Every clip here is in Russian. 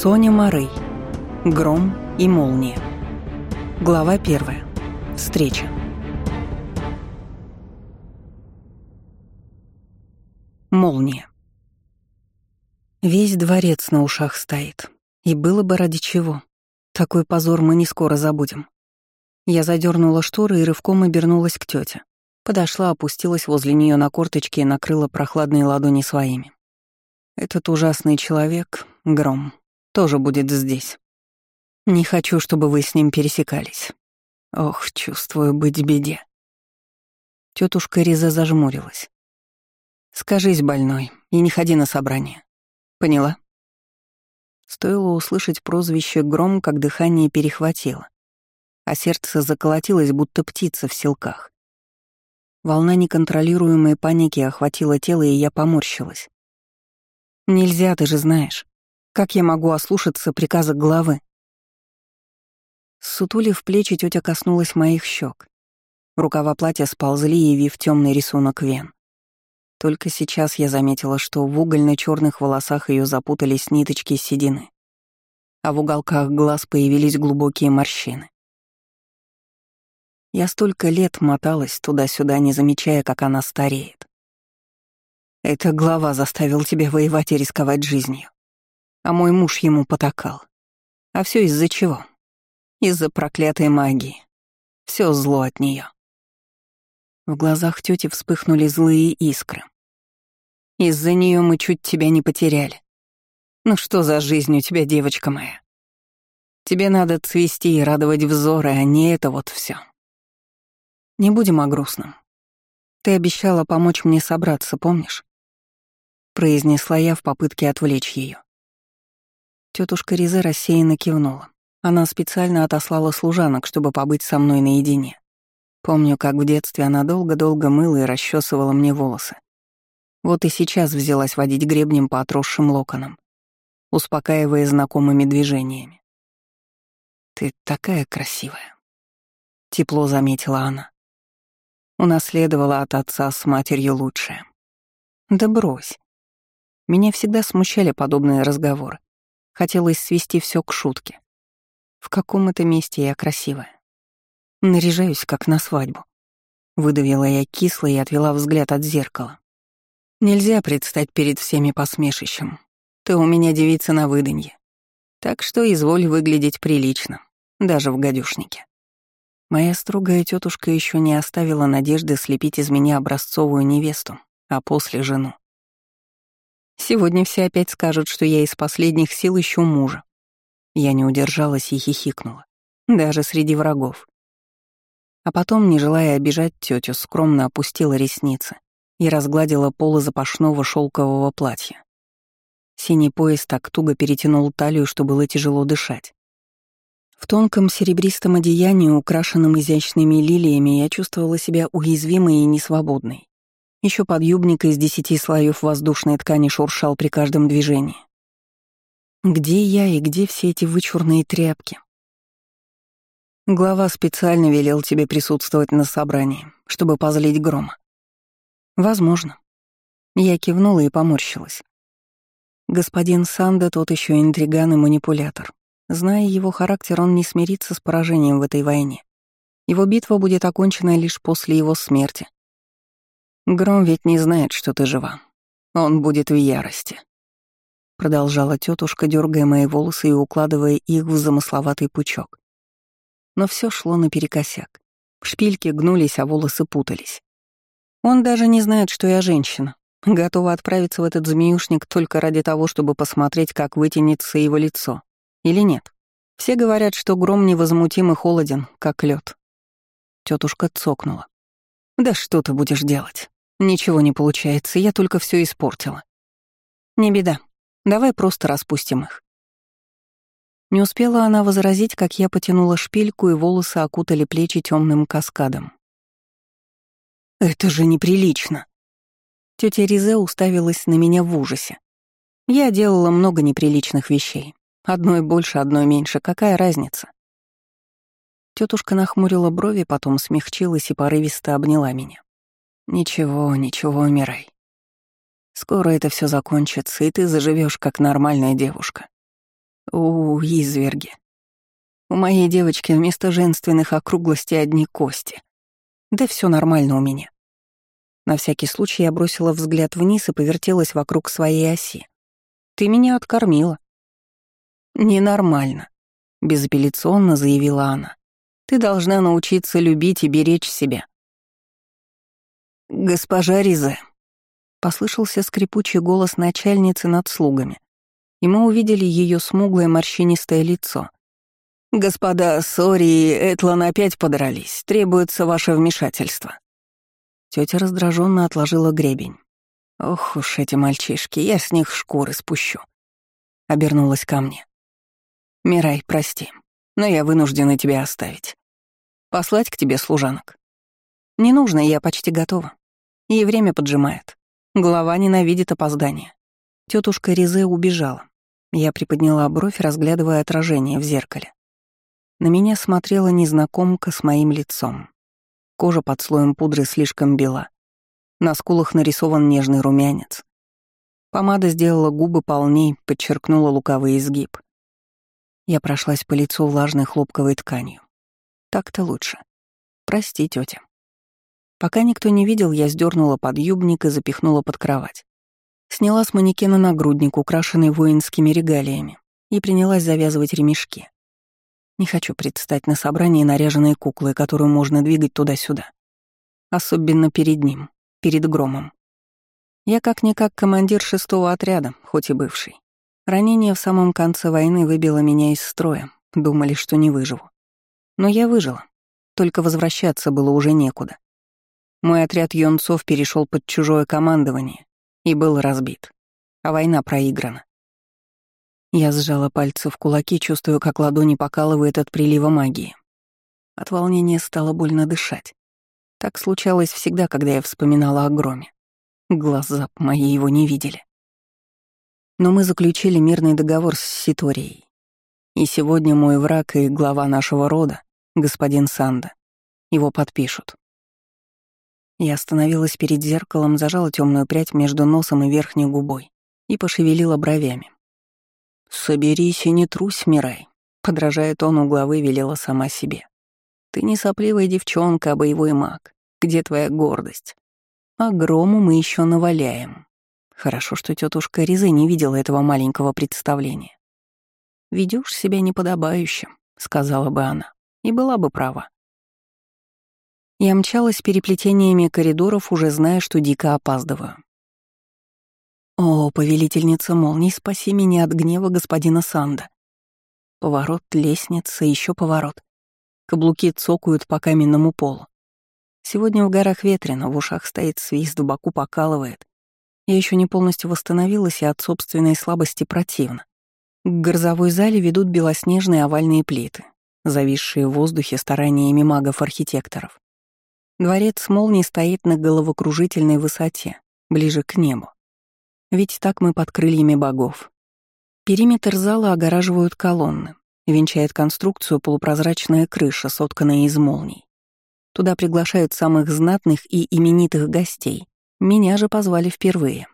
Соня Морей. Гром и молния. Глава первая. Встреча. Молния. Весь дворец на ушах стоит. И было бы ради чего. Такой позор мы не скоро забудем. Я задернула шторы и рывком обернулась к тете. Подошла, опустилась возле нее на корточки и накрыла прохладные ладони своими. Этот ужасный человек, Гром, тоже будет здесь. Не хочу, чтобы вы с ним пересекались. Ох, чувствую быть в беде. Тетушка Риза зажмурилась. Скажись, больной, и не ходи на собрание. Поняла? Стоило услышать прозвище гром, как дыхание перехватило, а сердце заколотилось, будто птица в селках. Волна неконтролируемой паники охватила тело, и я поморщилась. «Нельзя, ты же знаешь. Как я могу ослушаться приказа главы?» Сутули в плечи тетя коснулась моих щек. Рукава платья сползли, явив темный рисунок вен. Только сейчас я заметила, что в угольно-черных волосах ее запутались ниточки седины, а в уголках глаз появились глубокие морщины. Я столько лет моталась туда-сюда, не замечая, как она стареет. Это глава заставил тебя воевать и рисковать жизнью. А мой муж ему потакал. А все из-за чего? Из-за проклятой магии. Все зло от нее. В глазах тети вспыхнули злые искры. Из-за нее мы чуть тебя не потеряли. Ну что за жизнь у тебя, девочка моя? Тебе надо цвести и радовать взоры, а не это вот все. Не будем о грустном. Ты обещала помочь мне собраться, помнишь? Произнесла я в попытке отвлечь ее. Тетушка Резе рассеянно кивнула. Она специально отослала служанок, чтобы побыть со мной наедине. Помню, как в детстве она долго-долго мыла и расчесывала мне волосы. Вот и сейчас взялась водить гребнем по отросшим локонам, успокаивая знакомыми движениями. «Ты такая красивая», — тепло заметила она. Унаследовала от отца с матерью лучшее. Да брось. Меня всегда смущали подобные разговоры. Хотелось свести все к шутке. В каком это месте я красивая. Наряжаюсь, как на свадьбу. Выдавила я кисло и отвела взгляд от зеркала. Нельзя предстать перед всеми посмешищем. Ты у меня девица на выданье. Так что изволь выглядеть прилично, даже в гадюшнике. Моя строгая тетушка еще не оставила надежды слепить из меня образцовую невесту, а после жену. Сегодня все опять скажут, что я из последних сил ищу мужа. Я не удержалась и хихикнула. Даже среди врагов. А потом, не желая обижать тетю, скромно опустила ресницы и разгладила полы запашного шелкового платья. Синий пояс так туго перетянул талию, что было тяжело дышать. В тонком серебристом одеянии, украшенном изящными лилиями, я чувствовала себя уязвимой и несвободной. Еще подъюбник из десяти слоев воздушной ткани шуршал при каждом движении. Где я и где все эти вычурные тряпки? Глава специально велел тебе присутствовать на собрании, чтобы позлить грома. Возможно. Я кивнула и поморщилась. Господин Санда тот еще интриган и манипулятор. Зная его характер, он не смирится с поражением в этой войне. Его битва будет окончена лишь после его смерти. Гром ведь не знает, что ты жива. Он будет в ярости. Продолжала тетушка, дергая мои волосы и укладывая их в замысловатый пучок. Но все шло наперекосяк. Шпильки гнулись, а волосы путались. Он даже не знает, что я женщина. Готова отправиться в этот змеюшник только ради того, чтобы посмотреть, как вытянется его лицо. Или нет? Все говорят, что гром невозмутим и холоден, как лед. Тетушка цокнула. «Да что ты будешь делать? Ничего не получается, я только все испортила». «Не беда. Давай просто распустим их». Не успела она возразить, как я потянула шпильку, и волосы окутали плечи темным каскадом. «Это же неприлично!» Тетя Ризе уставилась на меня в ужасе. Я делала много неприличных вещей, Одной больше, одной меньше, какая разница? Тетушка нахмурила брови, потом смягчилась и порывисто обняла меня. Ничего, ничего, умирай. Скоро это все закончится, и ты заживешь как нормальная девушка. У, изверги. У моей девочки вместо женственных округлостей одни кости. Да все нормально у меня. На всякий случай я бросила взгляд вниз и повертелась вокруг своей оси. Ты меня откормила. Ненормально, безапелляционно заявила она. Ты должна научиться любить и беречь себя. Госпожа Ризе, послышался скрипучий голос начальницы над слугами, и мы увидели ее смуглое морщинистое лицо. «Господа Сори и Этлан опять подрались. Требуется ваше вмешательство». Тетя раздраженно отложила гребень. «Ох уж эти мальчишки, я с них шкуры спущу». Обернулась ко мне. «Мирай, прости, но я вынуждена тебя оставить. Послать к тебе служанок?» «Не нужно, я почти готова. И время поджимает. Голова ненавидит опоздание». Тетушка Резе убежала. Я приподняла бровь, разглядывая отражение в зеркале. На меня смотрела незнакомка с моим лицом. Кожа под слоем пудры слишком бела. На скулах нарисован нежный румянец. Помада сделала губы полней, подчеркнула лукавый изгиб. Я прошлась по лицу влажной хлопковой тканью. Так-то лучше. Прости, тетя. Пока никто не видел, я сдернула подъюбник и запихнула под кровать. Сняла с манекена нагрудник, украшенный воинскими регалиями, и принялась завязывать ремешки. Не хочу предстать на собрании наряженной куклой, которую можно двигать туда-сюда. Особенно перед ним, перед громом. Я как-никак командир шестого отряда, хоть и бывший. Ранение в самом конце войны выбило меня из строя, думали, что не выживу. Но я выжила, только возвращаться было уже некуда. Мой отряд юнцов перешел под чужое командование и был разбит, а война проиграна. Я сжала пальцы в кулаки, чувствуя, как ладони покалывает от прилива магии. От волнения стало больно дышать. Так случалось всегда, когда я вспоминала о громе. Глаза мои его не видели. Но мы заключили мирный договор с Ситорией. И сегодня мой враг и глава нашего рода, господин Санда, его подпишут. Я остановилась перед зеркалом, зажала темную прядь между носом и верхней губой и пошевелила бровями. «Соберись и не трусь, Мирай», — подражая тону главы, велела сама себе. «Ты не сопливая девчонка, а боевой маг. Где твоя гордость? А грому мы еще наваляем». Хорошо, что тетушка Ризы не видела этого маленького представления. Ведешь себя неподобающе», — сказала бы она, и была бы права. Я мчалась переплетениями коридоров, уже зная, что дико опаздываю. О, повелительница молний, спаси меня от гнева господина Санда. Поворот, лестница, еще поворот. Каблуки цокают по каменному полу. Сегодня в горах ветрено, в ушах стоит свист, в боку покалывает. Я еще не полностью восстановилась, и от собственной слабости противно. К грозовой зале ведут белоснежные овальные плиты, зависшие в воздухе стараниями магов-архитекторов. Дворец молний стоит на головокружительной высоте, ближе к небу. Ведь так мы под крыльями богов. Периметр зала огораживают колонны, венчает конструкцию полупрозрачная крыша, сотканная из молний. Туда приглашают самых знатных и именитых гостей. Меня же позвали впервые.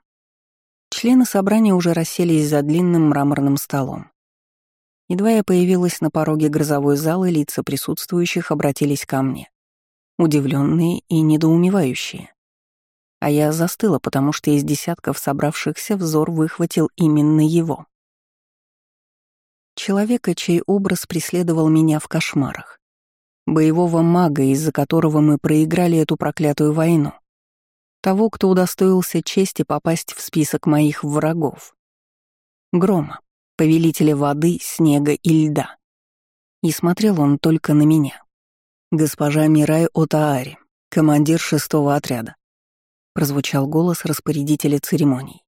Члены собрания уже расселись за длинным мраморным столом. Едва я появилась на пороге грозовой залы, лица присутствующих обратились ко мне. Удивленные и недоумевающие а я застыла, потому что из десятков собравшихся взор выхватил именно его. Человека, чей образ преследовал меня в кошмарах. Боевого мага, из-за которого мы проиграли эту проклятую войну. Того, кто удостоился чести попасть в список моих врагов. Грома, повелителя воды, снега и льда. И смотрел он только на меня. Госпожа Мирай Отаари, командир шестого отряда прозвучал голос распорядителя церемоний.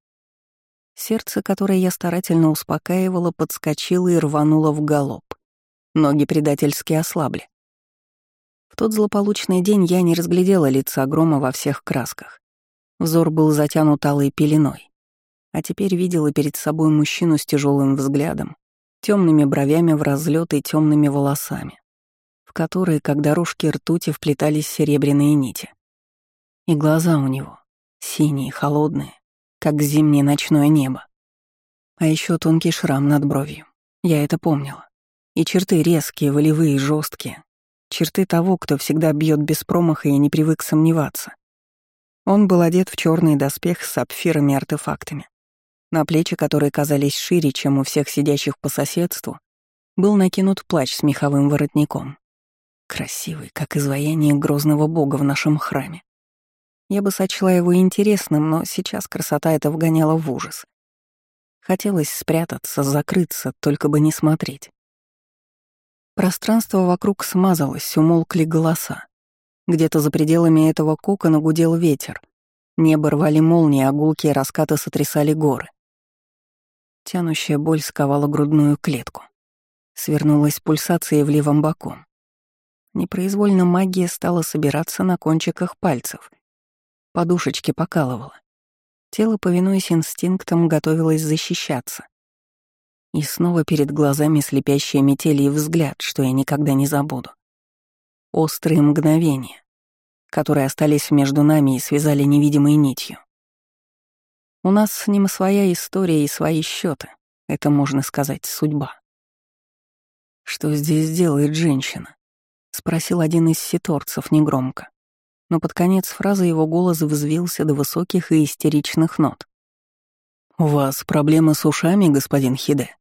Сердце, которое я старательно успокаивала, подскочило и рвануло в галоп. Ноги предательски ослабли. В тот злополучный день я не разглядела лица грома во всех красках. Взор был затянут алой пеленой. А теперь видела перед собой мужчину с тяжелым взглядом, темными бровями в разлет и темными волосами, которые, как дорожки ртути, вплетались серебряные нити. И глаза у него синие, холодные, как зимнее ночное небо. А еще тонкий шрам над бровью. Я это помнила. И черты резкие, волевые, жесткие. Черты того, кто всегда бьет без промаха и не привык сомневаться. Он был одет в черный доспех с сапфирами и артефактами. На плечи, которые казались шире, чем у всех сидящих по соседству, был накинут плащ с меховым воротником. Красивый, как изваяние грозного бога в нашем храме. Я бы сочла его интересным, но сейчас красота это вгоняла в ужас. Хотелось спрятаться, закрыться, только бы не смотреть. Пространство вокруг смазалось, умолкли голоса. Где-то за пределами этого кокона гудел ветер. Небо рвали молнии, а гулкие раскаты сотрясали горы. Тянущая боль сковала грудную клетку. Свернулась пульсация в левом боку. Непроизвольно магия стала собираться на кончиках пальцев. Подушечки покалывала. Тело, повинуясь инстинктам, готовилось защищаться. И снова перед глазами слепящие метели и взгляд, что я никогда не забуду острые мгновения, которые остались между нами и связали невидимой нитью. У нас с ним своя история и свои счеты. Это, можно сказать, судьба. «Что здесь делает женщина?» — спросил один из ситорцев негромко. Но под конец фразы его голос взвился до высоких и истеричных нот. «У вас проблемы с ушами, господин Хиде?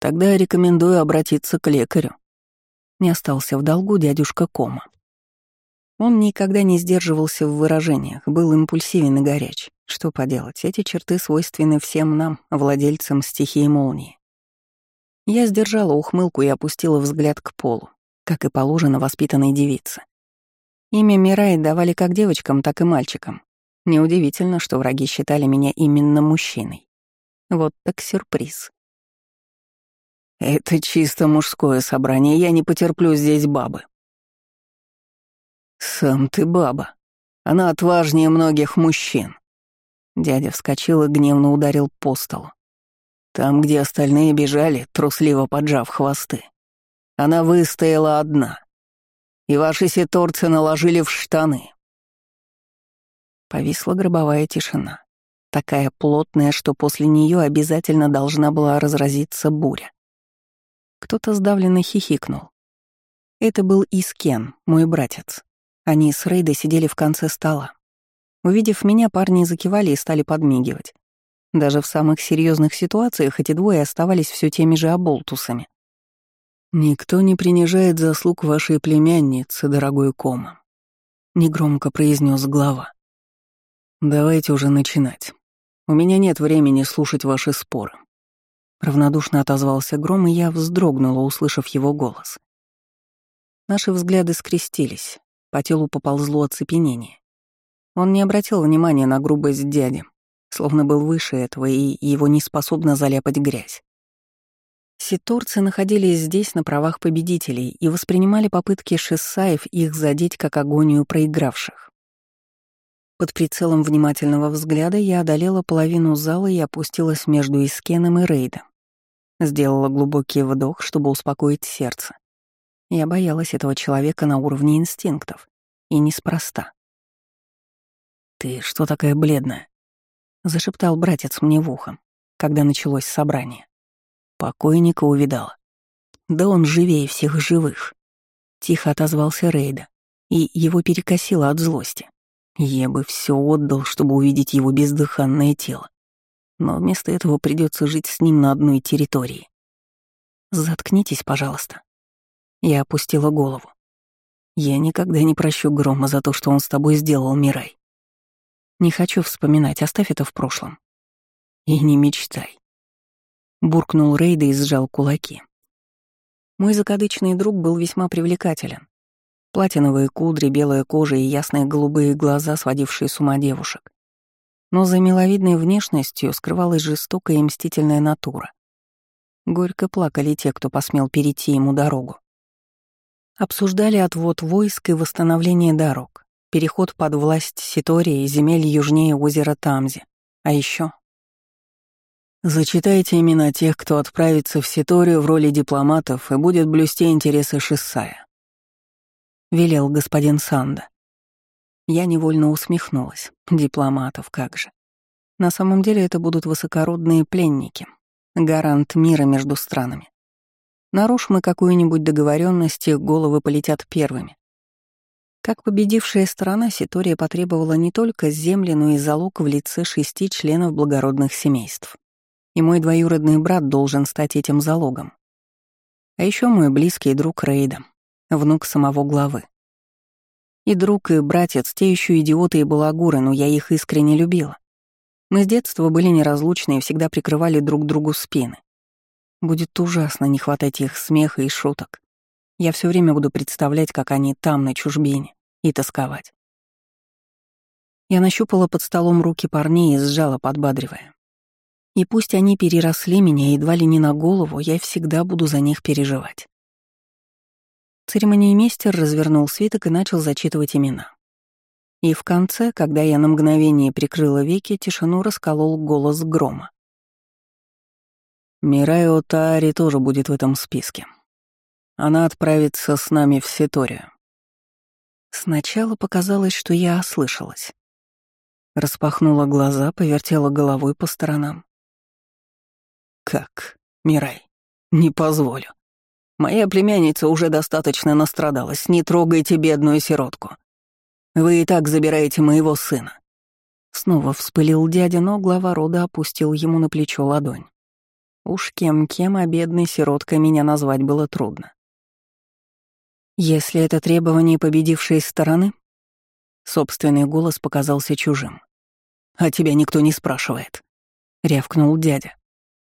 Тогда рекомендую обратиться к лекарю. Не остался в долгу дядюшка Кома. Он никогда не сдерживался в выражениях, был импульсивен и горяч. Что поделать, эти черты свойственны всем нам, владельцам стихии молнии. Я сдержала ухмылку и опустила взгляд к полу, как и положено воспитанной девице. Имя Мирай давали как девочкам, так и мальчикам. Неудивительно, что враги считали меня именно мужчиной. Вот так сюрприз. Это чисто мужское собрание, я не потерплю здесь бабы. Сам ты баба. Она отважнее многих мужчин. Дядя вскочил и гневно ударил по столу. Там, где остальные бежали, трусливо поджав хвосты. Она выстояла одна. И ваши сеторцы наложили в штаны. Повисла гробовая тишина. Такая плотная, что после нее обязательно должна была разразиться буря. Кто-то сдавленно хихикнул. Это был Искен, мой братец. Они с Рейдой сидели в конце стола. Увидев меня, парни закивали и стали подмигивать. Даже в самых серьезных ситуациях эти двое оставались все теми же оболтусами. «Никто не принижает заслуг вашей племянницы, дорогой Кома», — негромко произнес глава. «Давайте уже начинать. У меня нет времени слушать ваши споры. Равнодушно отозвался Гром, и я вздрогнула, услышав его голос. Наши взгляды скрестились, по телу поползло оцепенение. Он не обратил внимания на грубость дяди, словно был выше этого, и его не способна заляпать грязь. Ситорцы находились здесь на правах победителей и воспринимали попытки шессаев их задеть как агонию проигравших. Под прицелом внимательного взгляда я одолела половину зала и опустилась между Искеном и Рейдом. Сделала глубокий вдох, чтобы успокоить сердце. Я боялась этого человека на уровне инстинктов. И неспроста. «Ты что такая бледная?» — зашептал братец мне в ухо, когда началось собрание. Покойника увидала. «Да он живее всех живых!» Тихо отозвался Рейда, и его перекосило от злости. Я бы все отдал, чтобы увидеть его бездыханное тело но вместо этого придется жить с ним на одной территории. Заткнитесь, пожалуйста. Я опустила голову. Я никогда не прощу Грома за то, что он с тобой сделал, Мирай. Не хочу вспоминать, оставь это в прошлом. И не мечтай. Буркнул Рейда и сжал кулаки. Мой закадычный друг был весьма привлекателен. Платиновые кудри, белая кожа и ясные голубые глаза, сводившие с ума девушек. Но за миловидной внешностью скрывалась жестокая и мстительная натура. Горько плакали те, кто посмел перейти ему дорогу. Обсуждали отвод войск и восстановление дорог, переход под власть Ситории и земель южнее озера Тамзи. А еще Зачитайте имена тех, кто отправится в Ситорию в роли дипломатов и будет блюсти интересы Шиссая. Велел господин Санда. Я невольно усмехнулась. Дипломатов как же. На самом деле это будут высокородные пленники. Гарант мира между странами. Нарушь мы какую-нибудь договоренность, их головы полетят первыми. Как победившая сторона, Ситория потребовала не только земли, но и залог в лице шести членов благородных семейств. И мой двоюродный брат должен стать этим залогом. А еще мой близкий друг Рейда, внук самого главы. И друг, и братец, те еще идиоты и балагуры, но я их искренне любила. Мы с детства были неразлучны и всегда прикрывали друг другу спины. Будет ужасно не хватать их смеха и шуток. Я все время буду представлять, как они там, на чужбине, и тосковать. Я нащупала под столом руки парней и сжала, подбадривая. И пусть они переросли меня едва ли не на голову, я всегда буду за них переживать. Церемониймейстер развернул свиток и начал зачитывать имена. И в конце, когда я на мгновение прикрыла веки, тишину расколол голос грома. Мирайо Таари тоже будет в этом списке. Она отправится с нами в Ситорию. Сначала показалось, что я ослышалась. Распахнула глаза, повертела головой по сторонам. «Как, Мирай? Не позволю. Моя племянница уже достаточно настрадалась, не трогайте бедную сиротку. Вы и так забираете моего сына». Снова вспылил дядя, но глава рода опустил ему на плечо ладонь. Уж кем-кем, а бедной сироткой меня назвать было трудно. Если это требование победившей стороны, собственный голос показался чужим. «А тебя никто не спрашивает», — рявкнул дядя.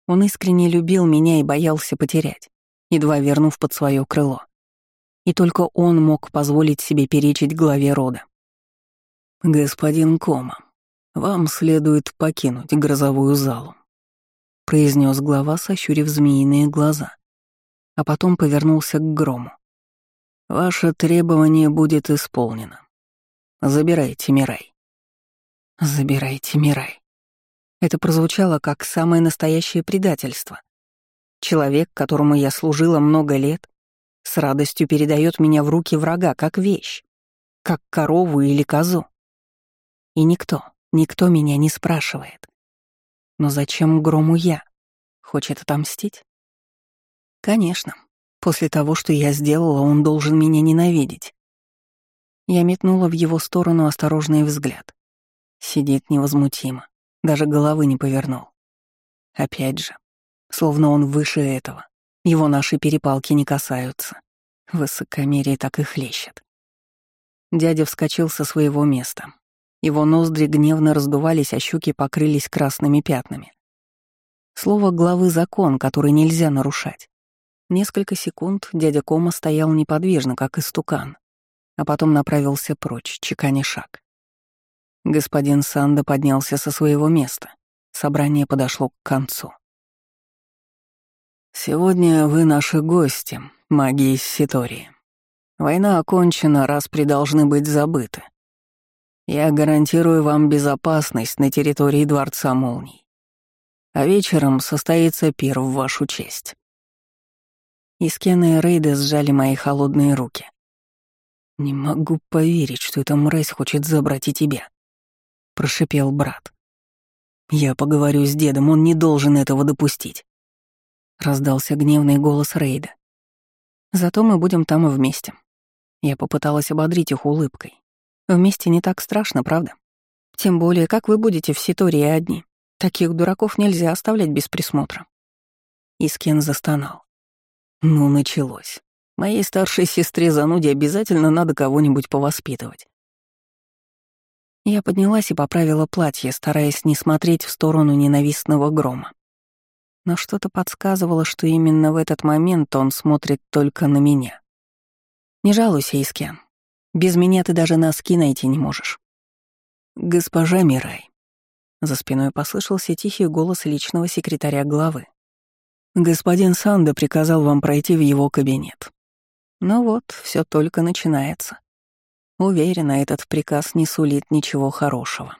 Он искренне любил меня и боялся потерять, едва вернув под свое крыло. И только он мог позволить себе перечить главе рода. «Господин Кома, вам следует покинуть грозовую залу», — произнес глава, сощурив змеиные глаза, а потом повернулся к грому. «Ваше требование будет исполнено. Забирайте Мирай». «Забирайте Мирай». Это прозвучало как самое настоящее предательство. Человек, которому я служила много лет, с радостью передает меня в руки врага, как вещь, как корову или козу. И никто, никто меня не спрашивает. Но зачем Грому я? Хочет отомстить? Конечно. После того, что я сделала, он должен меня ненавидеть. Я метнула в его сторону осторожный взгляд. Сидит невозмутимо, даже головы не повернул. Опять же, словно он выше этого. Его наши перепалки не касаются. Высокомерие так и хлещет. Дядя вскочил со своего места, его ноздри гневно раздувались, а щеки покрылись красными пятнами. Слово главы закон, который нельзя нарушать. Несколько секунд дядя Кома стоял неподвижно, как истукан, а потом направился прочь, чеканя шаг. Господин Санда поднялся со своего места. Собрание подошло к концу. «Сегодня вы наши гости, маги из Ситории. Война окончена, распри должны быть забыты. Я гарантирую вам безопасность на территории Дворца Молний. А вечером состоится пир в вашу честь». Искены и Рейды сжали мои холодные руки. «Не могу поверить, что эта мразь хочет забрать и тебя», — прошипел брат. «Я поговорю с дедом, он не должен этого допустить», — раздался гневный голос Рейда. «Зато мы будем там и вместе». Я попыталась ободрить их улыбкой, Вместе не так страшно, правда? Тем более, как вы будете в Ситории одни. Таких дураков нельзя оставлять без присмотра. Искен застонал. Ну, началось. Моей старшей сестре зануде обязательно надо кого-нибудь повоспитывать. Я поднялась и поправила платье, стараясь не смотреть в сторону ненавистного грома. Но что-то подсказывало, что именно в этот момент он смотрит только на меня. «Не жалуйся, Искен. Без меня ты даже носки найти не можешь. Госпожа Мирай. За спиной послышался тихий голос личного секретаря главы. Господин Санда приказал вам пройти в его кабинет. Ну вот, все только начинается. Уверена, этот приказ не сулит ничего хорошего.